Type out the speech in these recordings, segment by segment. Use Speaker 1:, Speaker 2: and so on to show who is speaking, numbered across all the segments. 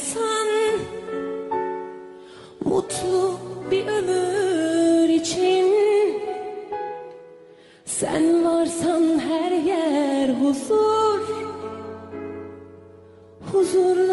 Speaker 1: insan Mutlu bir ömür için Sen varsan her yer huzur Huzurla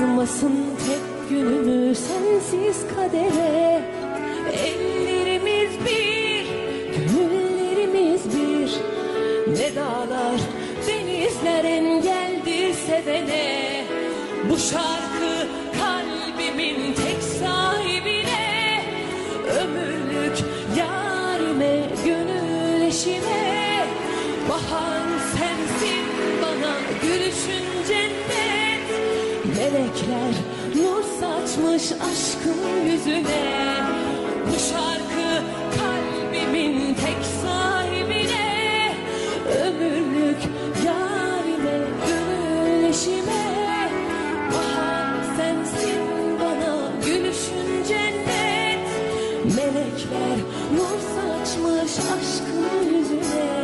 Speaker 1: Yazmasın tek günümü sensiz kadere. Ellerimiz bir, gönüllerimiz bir. Ne dağlar, denizler engeldir sevene. Bu şarkı kalbimin tek sahibine. Ömürlük yarime, gönül eşime. Bahar sensin bana gülüşün cennet Melekler nur saçmış aşkın yüzüne. Bu şarkı kalbimin tek sahibine. Ömürlük yarime gönül eşime. Bahar sensin bana gülüşün cennet Melekler nur saçmış aşkın yüzüne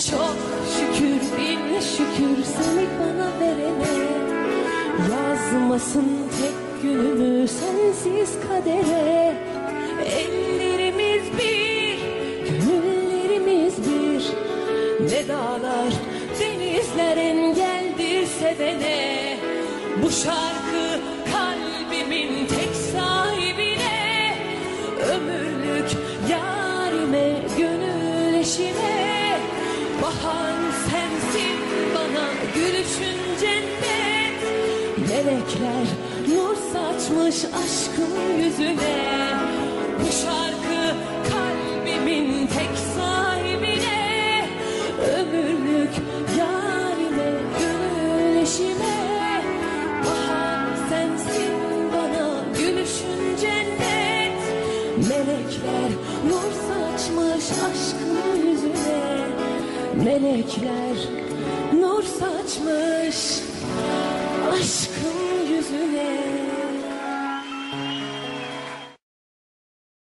Speaker 1: Çok şükür bin şükür seni bana verene. Yazmasın tek günümü sensiz kadere. Ellerimiz bir, gönüllerimiz bir. Ne dağlar, denizler engeldir sevene. Bu şarkı gülüşün cennet Melekler nur saçmış aşkın yüzüne. Bu şarkı kalbimin tek sahibine. Ömürlük yarime gönül eşime Bahar sensin bana gülüşün cennet Melekler nur saçmış aşkın yüzüne. Melekler nur saçmış